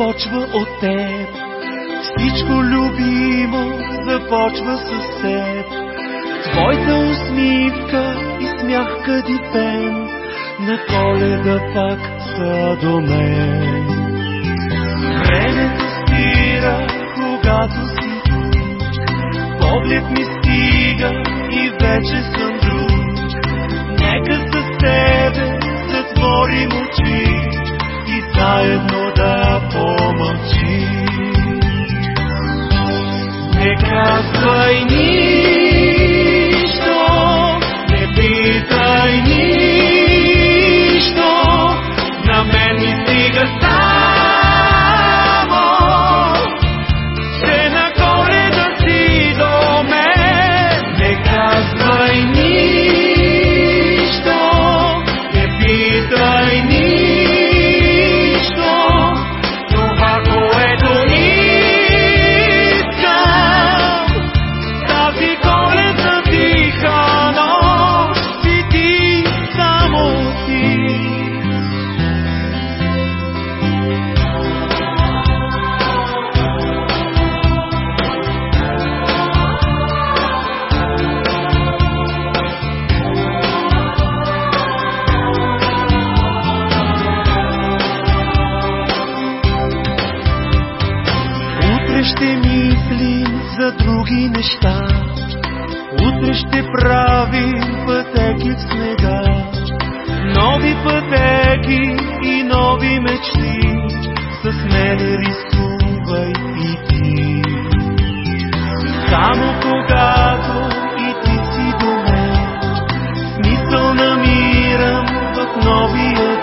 започва от теб. Всичко любимо започва с теб. Твоята усмивка и смях кадифен на коледа пак са до мен. Времето спира, когато си тук. Поглед ми стига и вече съм прекрас войны. Други неща. Утре ще правим пътеки в снега. Нови пътеки и нови мечти. С мене рискувай и ти. Само когато и ти си до мен, смисъл намирам в новия